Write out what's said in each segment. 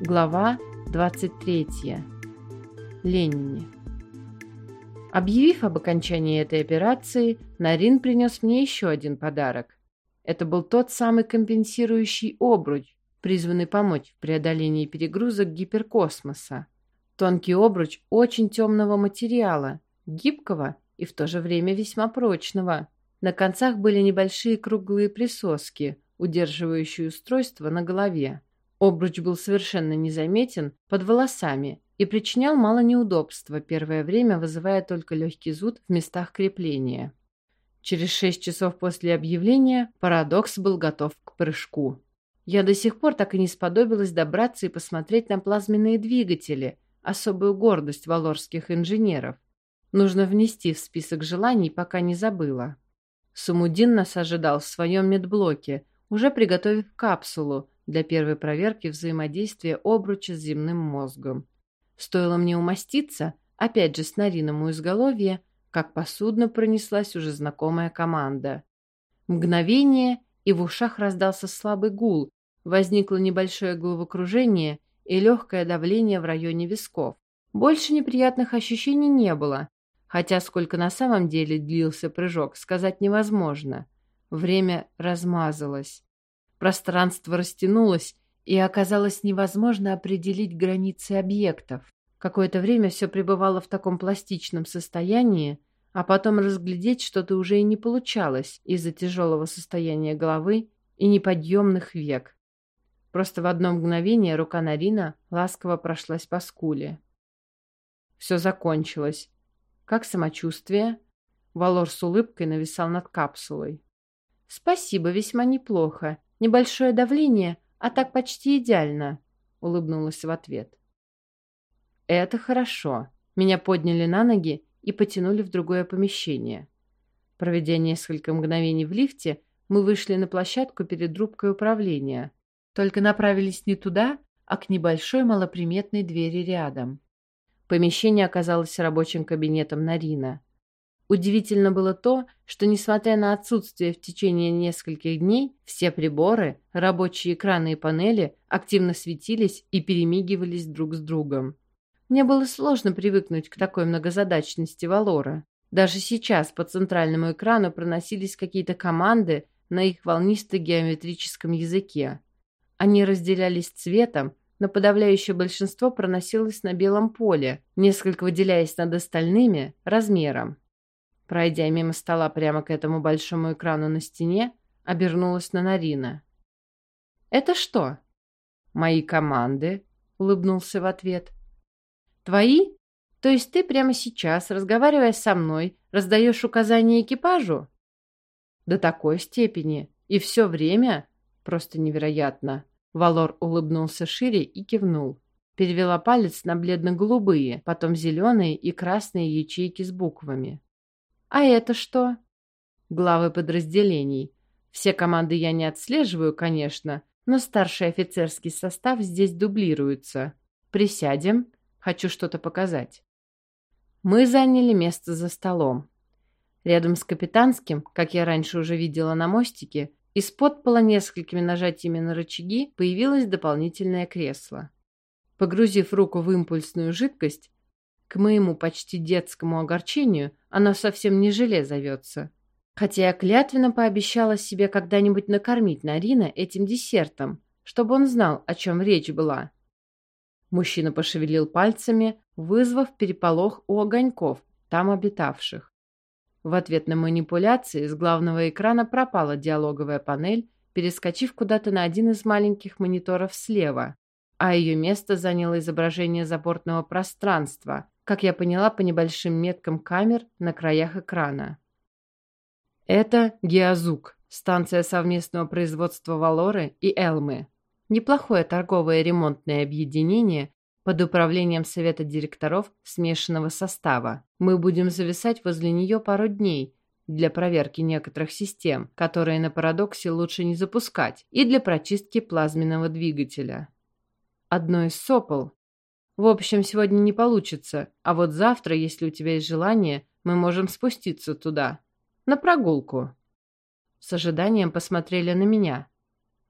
Глава 23. Ленни. Объявив об окончании этой операции, Нарин принес мне еще один подарок. Это был тот самый компенсирующий обруч, призванный помочь в преодолении перегрузок гиперкосмоса. Тонкий обруч очень темного материала, гибкого и в то же время весьма прочного. На концах были небольшие круглые присоски, удерживающие устройство на голове. Обруч был совершенно незаметен под волосами и причинял мало неудобства, первое время вызывая только легкий зуд в местах крепления. Через шесть часов после объявления парадокс был готов к прыжку. Я до сих пор так и не сподобилась добраться и посмотреть на плазменные двигатели, особую гордость валорских инженеров. Нужно внести в список желаний, пока не забыла. Сумудин нас ожидал в своем медблоке, уже приготовив капсулу, для первой проверки взаимодействия обруча с земным мозгом. Стоило мне умоститься, опять же с Нарином у изголовья, как посудно пронеслась уже знакомая команда. Мгновение, и в ушах раздался слабый гул, возникло небольшое головокружение и легкое давление в районе висков. Больше неприятных ощущений не было, хотя сколько на самом деле длился прыжок, сказать невозможно. Время размазалось. Пространство растянулось, и оказалось невозможно определить границы объектов. Какое-то время все пребывало в таком пластичном состоянии, а потом разглядеть что-то уже и не получалось из-за тяжелого состояния головы и неподъемных век. Просто в одно мгновение рука Нарина ласково прошлась по скуле. Все закончилось. Как самочувствие? Валор с улыбкой нависал над капсулой. «Спасибо, весьма неплохо. Небольшое давление, а так почти идеально», — улыбнулась в ответ. «Это хорошо». Меня подняли на ноги и потянули в другое помещение. Проведя несколько мгновений в лифте, мы вышли на площадку перед рубкой управления. Только направились не туда, а к небольшой малоприметной двери рядом. Помещение оказалось рабочим кабинетом Нарина. Удивительно было то, что, несмотря на отсутствие в течение нескольких дней, все приборы, рабочие экраны и панели активно светились и перемигивались друг с другом. Мне было сложно привыкнуть к такой многозадачности Валора. Даже сейчас по центральному экрану проносились какие-то команды на их волнисто-геометрическом языке. Они разделялись цветом, но подавляющее большинство проносилось на белом поле, несколько выделяясь над остальными размером. Пройдя мимо стола прямо к этому большому экрану на стене, обернулась на Нарина. «Это что?» «Мои команды», — улыбнулся в ответ. «Твои? То есть ты прямо сейчас, разговаривая со мной, раздаешь указания экипажу?» «До такой степени. И все время? Просто невероятно». Валор улыбнулся шире и кивнул. Перевела палец на бледно-голубые, потом зеленые и красные ячейки с буквами. А это что? Главы подразделений. Все команды я не отслеживаю, конечно, но старший офицерский состав здесь дублируется. Присядем. Хочу что-то показать. Мы заняли место за столом. Рядом с капитанским, как я раньше уже видела на мостике, из-под пола несколькими нажатиями на рычаги появилось дополнительное кресло. Погрузив руку в импульсную жидкость, к моему почти детскому огорчению оно совсем не желе зовется. Хотя я клятвенно пообещала себе когда-нибудь накормить Нарина этим десертом, чтобы он знал, о чем речь была. Мужчина пошевелил пальцами, вызвав переполох у огоньков, там обитавших. В ответ на манипуляции с главного экрана пропала диалоговая панель, перескочив куда-то на один из маленьких мониторов слева, а ее место заняло изображение забортного пространства, как я поняла по небольшим меткам камер на краях экрана. Это Геозук, станция совместного производства Валоры и Элмы. Неплохое торговое ремонтное объединение под управлением совета директоров смешанного состава. Мы будем зависать возле нее пару дней для проверки некоторых систем, которые на парадоксе лучше не запускать, и для прочистки плазменного двигателя. Одно из сопол в общем, сегодня не получится, а вот завтра, если у тебя есть желание, мы можем спуститься туда. На прогулку. С ожиданием посмотрели на меня.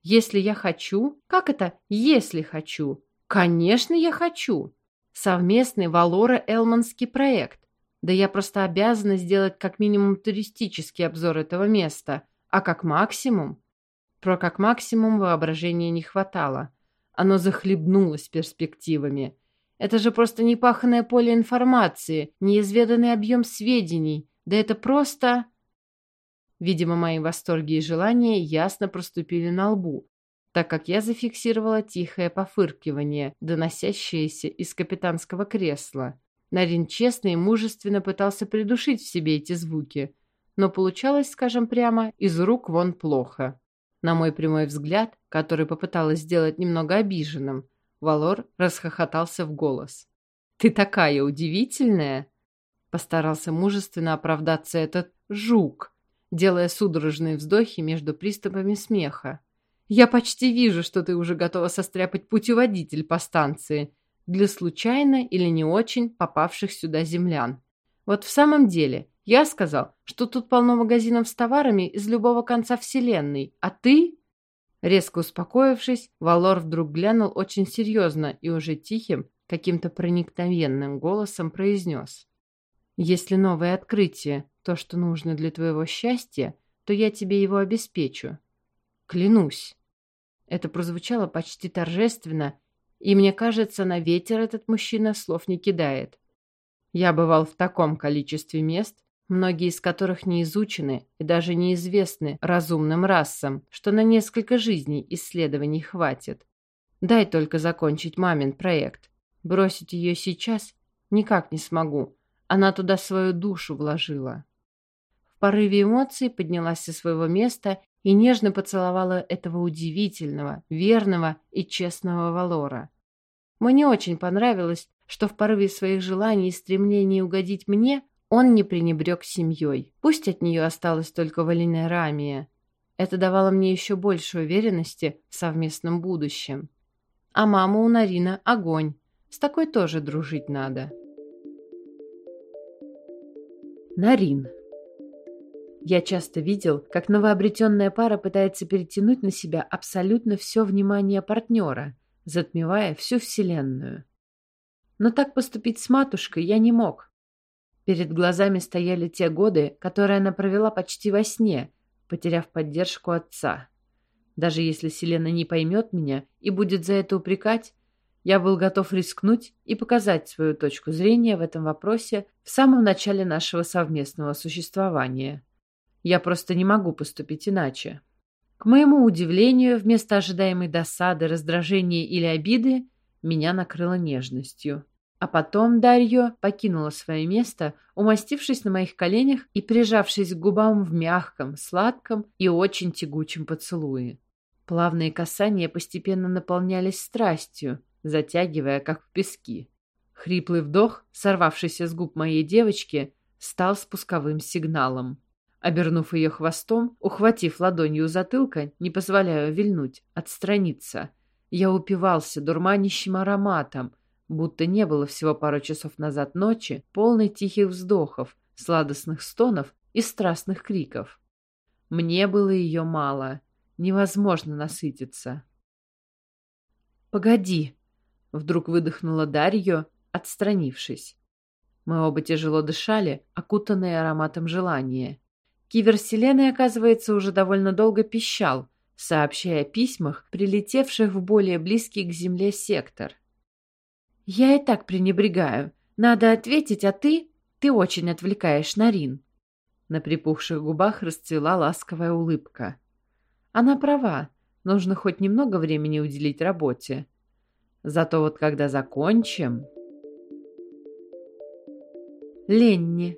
Если я хочу? Как это «если хочу»? Конечно, я хочу. Совместный Валора-Элманский проект. Да я просто обязана сделать как минимум туристический обзор этого места, а как максимум... Про как максимум воображения не хватало. Оно захлебнулось перспективами. Это же просто непаханное поле информации, неизведанный объем сведений. Да это просто... Видимо, мои восторги и желания ясно проступили на лбу, так как я зафиксировала тихое пофыркивание, доносящееся из капитанского кресла. Нарин честно и мужественно пытался придушить в себе эти звуки, но получалось, скажем прямо, из рук вон плохо. На мой прямой взгляд, который попыталась сделать немного обиженным, Валор расхохотался в голос. «Ты такая удивительная!» Постарался мужественно оправдаться этот жук, делая судорожные вздохи между приступами смеха. «Я почти вижу, что ты уже готова состряпать путеводитель по станции для случайно или не очень попавших сюда землян. Вот в самом деле, я сказал, что тут полно магазинов с товарами из любого конца вселенной, а ты...» Резко успокоившись, Валор вдруг глянул очень серьезно и уже тихим, каким-то проникновенным голосом произнес. «Если новое открытие то, что нужно для твоего счастья, то я тебе его обеспечу. Клянусь. Это прозвучало почти торжественно, и мне кажется, на ветер этот мужчина слов не кидает. Я бывал в таком количестве мест, многие из которых не изучены и даже неизвестны разумным расам, что на несколько жизней исследований хватит. Дай только закончить мамин проект. Бросить ее сейчас никак не смогу. Она туда свою душу вложила. В порыве эмоций поднялась со своего места и нежно поцеловала этого удивительного, верного и честного Валора. Мне очень понравилось, что в порыве своих желаний и стремлений угодить мне он не пренебрег семьей. Пусть от нее осталась только Валина Рамия. Это давало мне еще больше уверенности в совместном будущем. А мама у Нарина огонь. С такой тоже дружить надо. Нарин. Я часто видел, как новообретенная пара пытается перетянуть на себя абсолютно все внимание партнера, затмевая всю Вселенную. Но так поступить с матушкой я не мог. Перед глазами стояли те годы, которые она провела почти во сне, потеряв поддержку отца. Даже если Селена не поймет меня и будет за это упрекать, я был готов рискнуть и показать свою точку зрения в этом вопросе в самом начале нашего совместного существования. Я просто не могу поступить иначе. К моему удивлению, вместо ожидаемой досады, раздражения или обиды, меня накрыло нежностью. А потом Дарьё покинула свое место, умастившись на моих коленях и прижавшись к губам в мягком, сладком и очень тягучем поцелуе. Плавные касания постепенно наполнялись страстью, затягивая, как в пески. Хриплый вдох, сорвавшийся с губ моей девочки, стал спусковым сигналом. Обернув ее хвостом, ухватив ладонью затылка, не позволяя вильнуть, отстраниться, я упивался дурманящим ароматом, будто не было всего пару часов назад ночи, полной тихих вздохов, сладостных стонов и страстных криков. Мне было ее мало, невозможно насытиться. «Погоди!» — вдруг выдохнула Дарья, отстранившись. Мы оба тяжело дышали, окутанные ароматом желания. Кивер Селены, оказывается, уже довольно долго пищал, сообщая о письмах, прилетевших в более близкий к земле сектор. «Я и так пренебрегаю. Надо ответить, а ты... Ты очень отвлекаешь Нарин». На припухших губах расцвела ласковая улыбка. Она права. Нужно хоть немного времени уделить работе. Зато вот когда закончим... Ленни.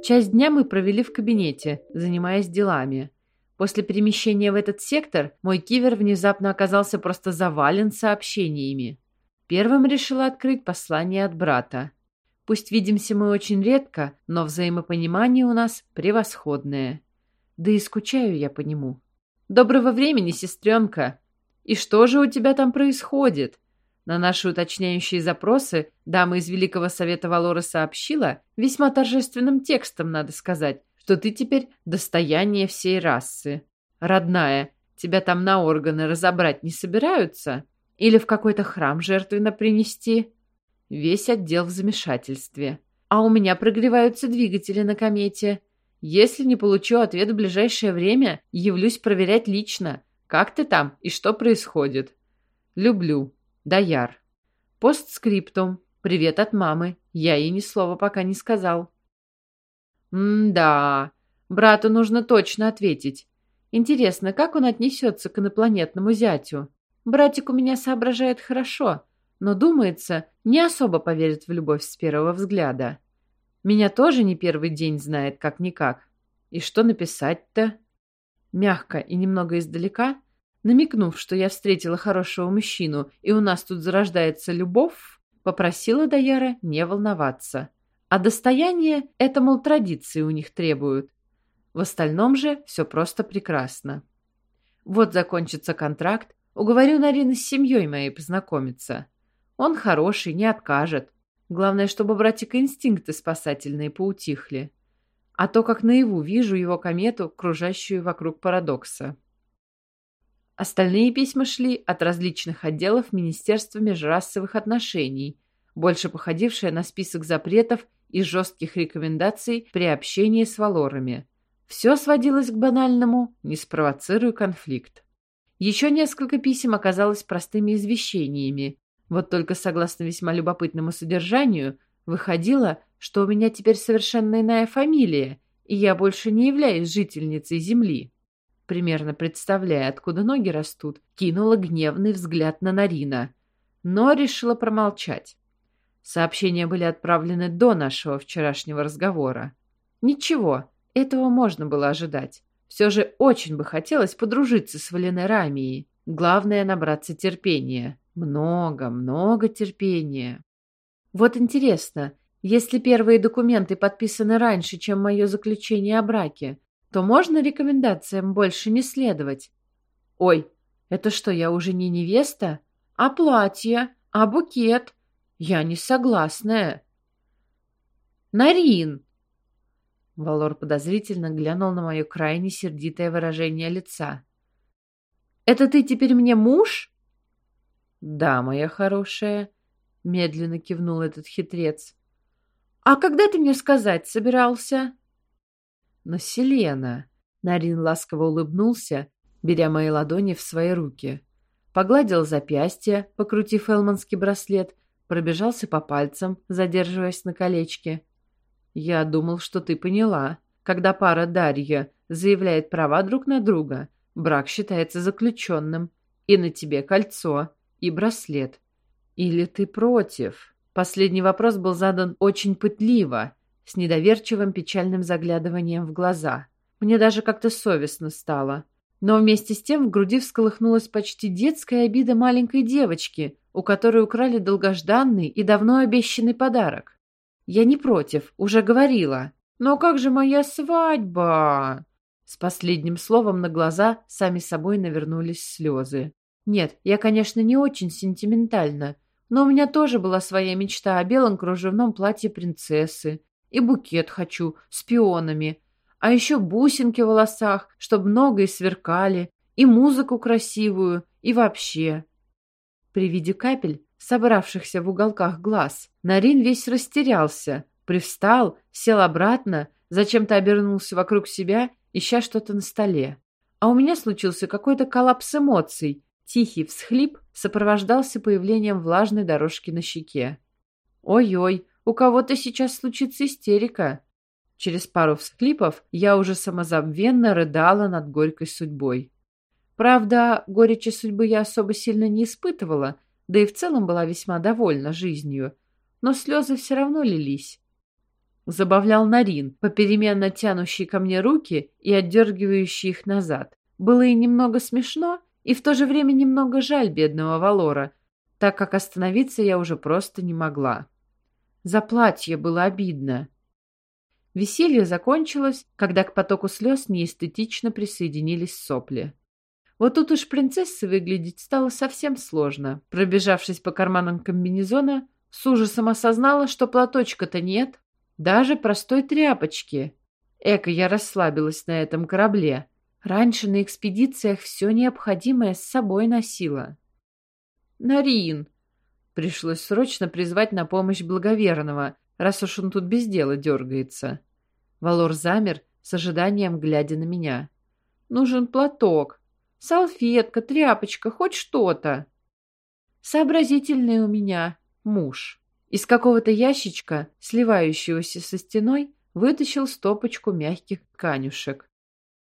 Часть дня мы провели в кабинете, занимаясь делами. После перемещения в этот сектор мой кивер внезапно оказался просто завален сообщениями. Первым решила открыть послание от брата. Пусть видимся мы очень редко, но взаимопонимание у нас превосходное. Да и скучаю я по нему. «Доброго времени, сестренка! И что же у тебя там происходит?» На наши уточняющие запросы дама из Великого Совета Валора сообщила, весьма торжественным текстом, надо сказать, что ты теперь достояние всей расы. Родная, тебя там на органы разобрать не собираются? Или в какой-то храм жертвенно принести? Весь отдел в замешательстве. А у меня прогреваются двигатели на комете. Если не получу ответ в ближайшее время, явлюсь проверять лично, как ты там и что происходит. Люблю. Даяр. Постскриптум. Привет от мамы. Я ей ни слова пока не сказал. М-да. Брату нужно точно ответить. Интересно, как он отнесется к инопланетному зятю? Братик у меня соображает хорошо, но, думается, не особо поверит в любовь с первого взгляда. Меня тоже не первый день знает как-никак. И что написать-то? Мягко и немного издалека, намекнув, что я встретила хорошего мужчину и у нас тут зарождается любовь, попросила Даяра не волноваться. А достояние — это, мол, традиции у них требуют. В остальном же все просто прекрасно. Вот закончится контракт, уговорю Нарина с семьей моей познакомиться. Он хороший, не откажет. Главное, чтобы братика инстинкты спасательные поутихли. А то, как наяву вижу его комету, кружащую вокруг парадокса. Остальные письма шли от различных отделов Министерства межрасовых отношений, больше походившее на список запретов и жестких рекомендаций при общении с валорами. Все сводилось к банальному «не спровоцируй конфликт». Еще несколько писем оказалось простыми извещениями. Вот только согласно весьма любопытному содержанию, выходило, что у меня теперь совершенно иная фамилия, и я больше не являюсь жительницей Земли. Примерно представляя, откуда ноги растут, кинула гневный взгляд на Нарина, но решила промолчать. Сообщения были отправлены до нашего вчерашнего разговора. Ничего, этого можно было ожидать. Все же очень бы хотелось подружиться с Валеной Рамией. Главное — набраться терпения. Много, много терпения. Вот интересно, если первые документы подписаны раньше, чем мое заключение о браке, то можно рекомендациям больше не следовать? Ой, это что, я уже не невеста? А платье? А букет? Я не согласная. Нарин! Валор подозрительно глянул на мое крайне сердитое выражение лица. «Это ты теперь мне муж?» «Да, моя хорошая», — медленно кивнул этот хитрец. «А когда ты мне сказать собирался?» «Но, Селена...» — Нарин ласково улыбнулся, беря мои ладони в свои руки. Погладил запястье, покрутив элманский браслет, пробежался по пальцам, задерживаясь на колечке. «Я думал, что ты поняла. Когда пара Дарья заявляет права друг на друга, брак считается заключенным. И на тебе кольцо, и браслет. Или ты против?» Последний вопрос был задан очень пытливо, с недоверчивым печальным заглядыванием в глаза. Мне даже как-то совестно стало. Но вместе с тем в груди всколыхнулась почти детская обида маленькой девочки, у которой украли долгожданный и давно обещанный подарок. Я не против, уже говорила. Но как же моя свадьба? С последним словом на глаза сами собой навернулись слезы. Нет, я, конечно, не очень сентиментальна, но у меня тоже была своя мечта о белом кружевном платье принцессы. И букет хочу, с пионами. А еще бусинки в волосах, чтобы много и сверкали, и музыку красивую, и вообще. При виде капель, собравшихся в уголках глаз, Нарин весь растерялся, привстал, сел обратно, зачем-то обернулся вокруг себя, ища что-то на столе. А у меня случился какой-то коллапс эмоций. Тихий всхлип сопровождался появлением влажной дорожки на щеке. «Ой-ой, у кого-то сейчас случится истерика!» Через пару всхлипов я уже самозабвенно рыдала над горькой судьбой. Правда, горечи судьбы я особо сильно не испытывала, да и в целом была весьма довольна жизнью, но слезы все равно лились. Забавлял Нарин, попеременно тянущий ко мне руки и отдергивающий их назад. Было и немного смешно, и в то же время немного жаль бедного Валора, так как остановиться я уже просто не могла. За платье было обидно. Веселье закончилось, когда к потоку слез неэстетично присоединились сопли. Вот тут уж принцессы выглядеть стало совсем сложно. Пробежавшись по карманам комбинезона, с ужасом осознала, что платочка-то нет, даже простой тряпочки. Эка, я расслабилась на этом корабле. Раньше на экспедициях все необходимое с собой носила. Нарин!» Пришлось срочно призвать на помощь благоверного, раз уж он тут без дела дергается. Валор замер, с ожиданием глядя на меня. «Нужен платок, салфетка, тряпочка, хоть что-то». Сообразительный у меня муж. Из какого-то ящичка, сливающегося со стеной, вытащил стопочку мягких тканюшек.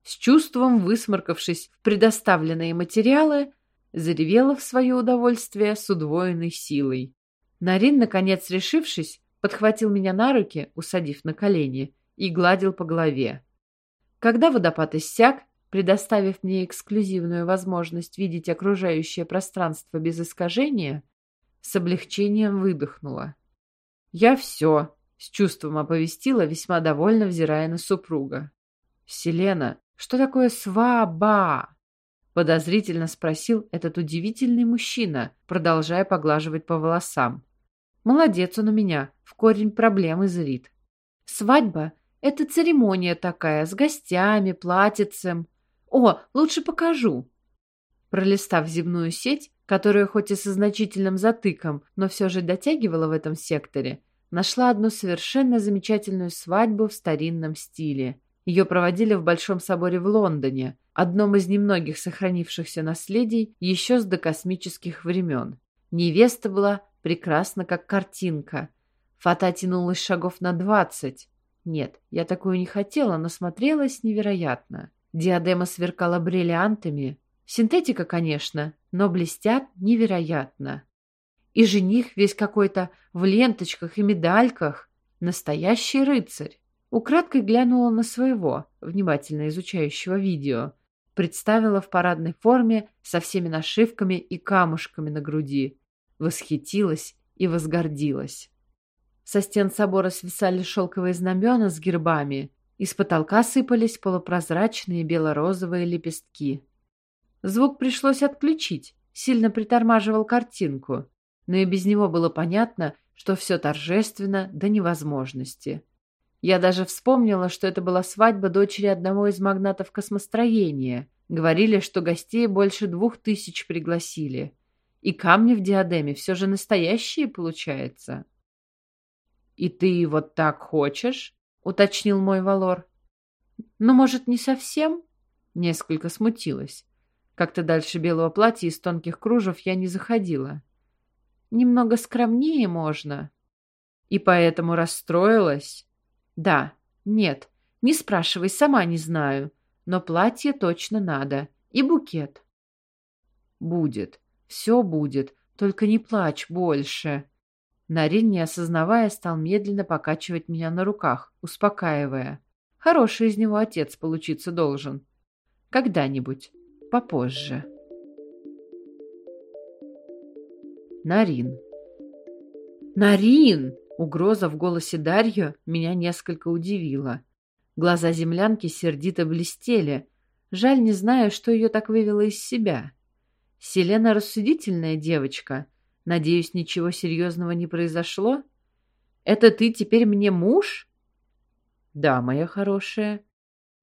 С чувством высморкавшись в предоставленные материалы, заревела в свое удовольствие с удвоенной силой. Нарин, наконец решившись, подхватил меня на руки, усадив на колени, и гладил по голове. Когда водопад иссяк, предоставив мне эксклюзивную возможность видеть окружающее пространство без искажения, с облегчением выдохнула. «Я все», — с чувством оповестила, весьма довольно взирая на супруга. «Селена, что такое сваба?» Подозрительно спросил этот удивительный мужчина, продолжая поглаживать по волосам. Молодец он у меня, в корень проблемы зрит. Свадьба — это церемония такая, с гостями, платьицем. О, лучше покажу. Пролистав земную сеть, которая хоть и со значительным затыком, но все же дотягивала в этом секторе, нашла одну совершенно замечательную свадьбу в старинном стиле. Ее проводили в Большом соборе в Лондоне, одном из немногих сохранившихся наследий еще с докосмических времен. Невеста была прекрасна, как картинка. Фата тянулась шагов на двадцать. Нет, я такую не хотела, но смотрелась невероятно. Диадема сверкала бриллиантами. Синтетика, конечно, но блестят невероятно. И жених весь какой-то в ленточках и медальках. Настоящий рыцарь. Украдкой глянула на своего, внимательно изучающего видео. Представила в парадной форме со всеми нашивками и камушками на груди. Восхитилась и возгордилась. Со стен собора свисали шелковые знамена с гербами. Из потолка сыпались полупрозрачные бело-розовые лепестки. Звук пришлось отключить, сильно притормаживал картинку. Но и без него было понятно, что все торжественно до невозможности. Я даже вспомнила, что это была свадьба дочери одного из магнатов космостроения. Говорили, что гостей больше двух тысяч пригласили. И камни в диадеме все же настоящие, получается. «И ты вот так хочешь?» — уточнил мой Валор. «Ну, может, не совсем?» Несколько смутилась. Как-то дальше белого платья из тонких кружев я не заходила. «Немного скромнее можно». И поэтому расстроилась. Да, нет, не спрашивай, сама не знаю. Но платье точно надо. И букет. Будет. Все будет. Только не плачь больше. Нарин, не осознавая, стал медленно покачивать меня на руках, успокаивая. Хороший из него отец получиться должен. Когда-нибудь. Попозже. Нарин. Нарин! Угроза в голосе Дарью меня несколько удивила. Глаза землянки сердито блестели. Жаль, не знаю, что ее так вывело из себя. Селена рассудительная девочка. Надеюсь, ничего серьезного не произошло? Это ты теперь мне муж? Да, моя хорошая.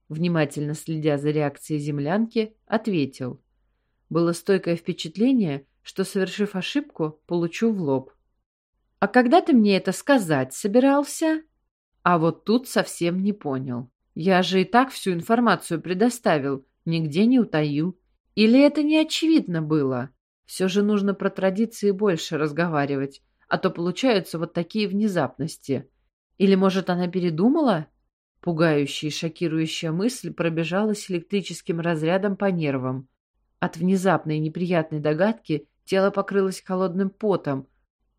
Внимательно следя за реакцией землянки, ответил. Было стойкое впечатление, что, совершив ошибку, получу в лоб. «А когда ты мне это сказать собирался?» А вот тут совсем не понял. Я же и так всю информацию предоставил, нигде не утаил. Или это не очевидно было? Все же нужно про традиции больше разговаривать, а то получаются вот такие внезапности. Или, может, она передумала? Пугающая и шокирующая мысль пробежалась электрическим разрядом по нервам. От внезапной неприятной догадки тело покрылось холодным потом,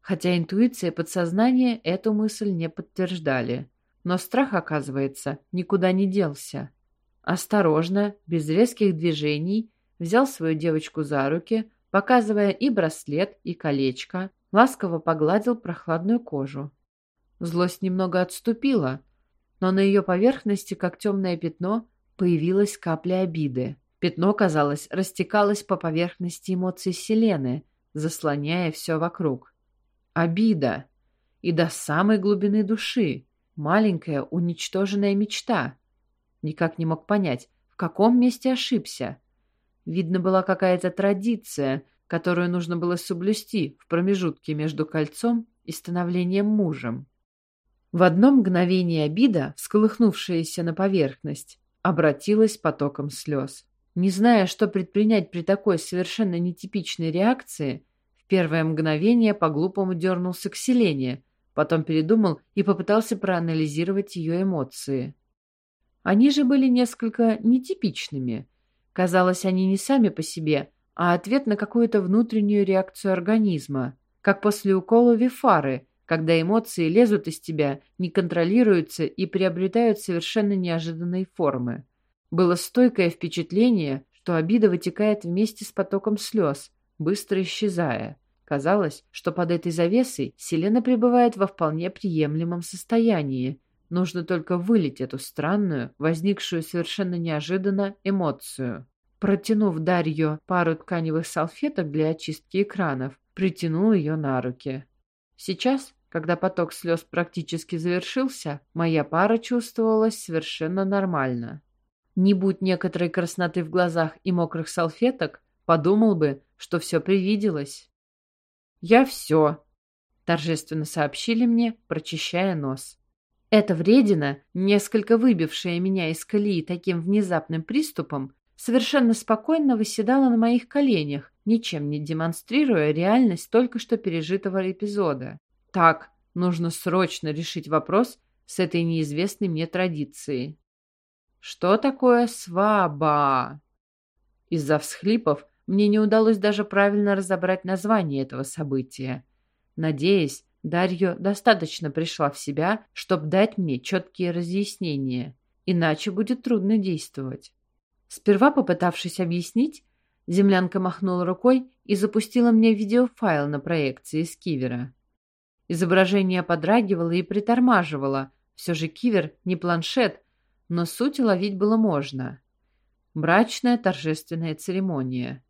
хотя интуиция и подсознание эту мысль не подтверждали. Но страх, оказывается, никуда не делся. Осторожно, без резких движений, взял свою девочку за руки, показывая и браслет, и колечко, ласково погладил прохладную кожу. Злость немного отступила, но на ее поверхности, как темное пятно, появилась капля обиды. Пятно, казалось, растекалось по поверхности эмоций Селены, заслоняя все вокруг. Обида. И до самой глубины души. Маленькая уничтоженная мечта. Никак не мог понять, в каком месте ошибся. Видно, была какая-то традиция, которую нужно было соблюсти в промежутке между кольцом и становлением мужем. В одно мгновение обида, всколыхнувшаяся на поверхность, обратилась потоком слез. Не зная, что предпринять при такой совершенно нетипичной реакции, в первое мгновение по-глупому дернулся к Селене, потом передумал и попытался проанализировать ее эмоции. Они же были несколько нетипичными. Казалось, они не сами по себе, а ответ на какую-то внутреннюю реакцию организма, как после укола вифары, когда эмоции лезут из тебя, не контролируются и приобретают совершенно неожиданные формы. Было стойкое впечатление, что обида вытекает вместе с потоком слез, быстро исчезая. Казалось, что под этой завесой Селена пребывает во вполне приемлемом состоянии. Нужно только вылить эту странную, возникшую совершенно неожиданно эмоцию. Протянув Дарью пару тканевых салфеток для очистки экранов, притянул ее на руки. Сейчас, когда поток слез практически завершился, моя пара чувствовалась совершенно нормально. Не будь некоторой красноты в глазах и мокрых салфеток, подумал бы, что все привиделось. «Я все», — торжественно сообщили мне, прочищая нос. Эта вредина, несколько выбившая меня из колеи таким внезапным приступом, совершенно спокойно восседала на моих коленях, ничем не демонстрируя реальность только что пережитого эпизода. Так, нужно срочно решить вопрос с этой неизвестной мне традицией. Что такое сваба? Из-за всхлипов мне не удалось даже правильно разобрать название этого события. Надеюсь, Дарья достаточно пришла в себя, чтобы дать мне четкие разъяснения, иначе будет трудно действовать. Сперва попытавшись объяснить, землянка махнула рукой и запустила мне видеофайл на проекции с кивера. Изображение подрагивало и притормаживало. Все же кивер не планшет, но суть уловить было можно. Брачная торжественная церемония.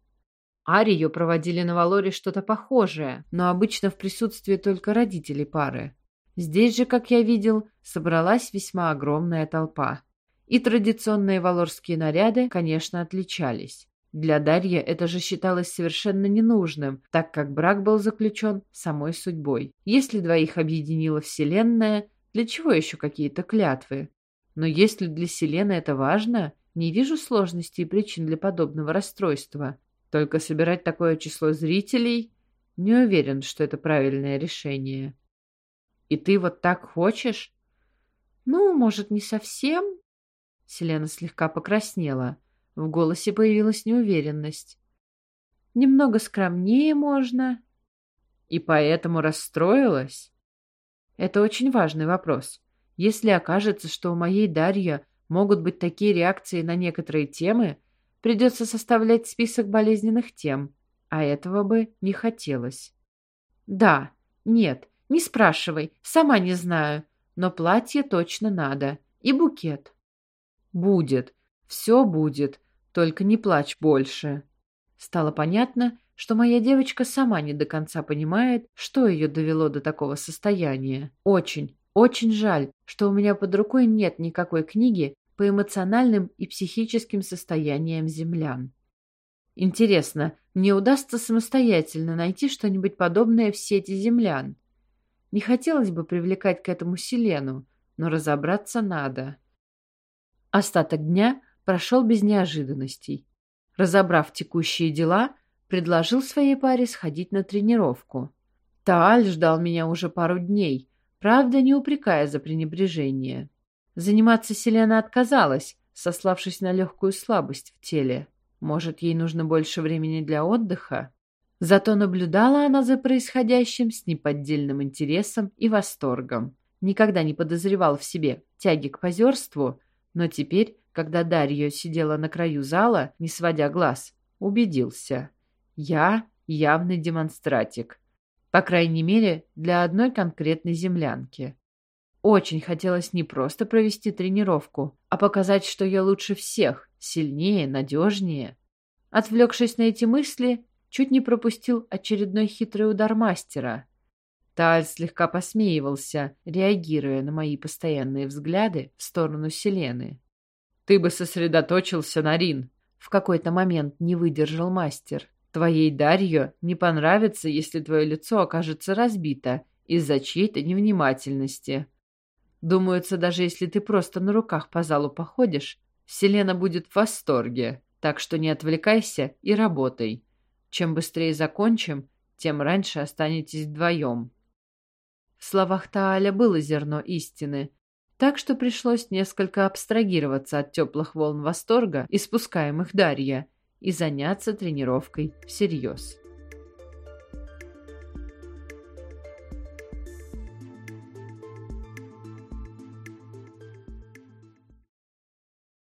Арию проводили на Валоре что-то похожее, но обычно в присутствии только родителей пары. Здесь же, как я видел, собралась весьма огромная толпа. И традиционные валорские наряды, конечно, отличались. Для Дарьи это же считалось совершенно ненужным, так как брак был заключен самой судьбой. Если двоих объединила Вселенная, для чего еще какие-то клятвы? Но если для Селены это важно, не вижу сложностей и причин для подобного расстройства. Только собирать такое число зрителей не уверен, что это правильное решение. И ты вот так хочешь? Ну, может, не совсем, Селена слегка покраснела. В голосе появилась неуверенность. «Немного скромнее можно». «И поэтому расстроилась?» «Это очень важный вопрос. Если окажется, что у моей Дарья могут быть такие реакции на некоторые темы, придется составлять список болезненных тем, а этого бы не хотелось». «Да, нет, не спрашивай, сама не знаю, но платье точно надо и букет». Будет. Все будет. Только не плачь больше. Стало понятно, что моя девочка сама не до конца понимает, что ее довело до такого состояния. Очень, очень жаль, что у меня под рукой нет никакой книги по эмоциональным и психическим состояниям землян. Интересно, мне удастся самостоятельно найти что-нибудь подобное в сети землян? Не хотелось бы привлекать к этому Селену, но разобраться надо. Остаток дня прошел без неожиданностей. Разобрав текущие дела, предложил своей паре сходить на тренировку. Тааль ждал меня уже пару дней, правда, не упрекая за пренебрежение. Заниматься Селена отказалась, сославшись на легкую слабость в теле. Может, ей нужно больше времени для отдыха? Зато наблюдала она за происходящим с неподдельным интересом и восторгом. Никогда не подозревал в себе тяги к позерству, но теперь, когда Дарья сидела на краю зала, не сводя глаз, убедился. Я явный демонстратик. По крайней мере, для одной конкретной землянки. Очень хотелось не просто провести тренировку, а показать, что я лучше всех, сильнее, надежнее. Отвлекшись на эти мысли, чуть не пропустил очередной хитрый удар мастера. Таль слегка посмеивался, реагируя на мои постоянные взгляды в сторону Селены. «Ты бы сосредоточился на Рин!» В какой-то момент не выдержал мастер. Твоей Дарье не понравится, если твое лицо окажется разбито из-за чьей-то невнимательности. Думается, даже если ты просто на руках по залу походишь, Селена будет в восторге. Так что не отвлекайся и работай. Чем быстрее закончим, тем раньше останетесь вдвоем. В словах Тааля было зерно истины, так что пришлось несколько абстрагироваться от теплых волн восторга, испускаемых Дарья, и заняться тренировкой всерьез.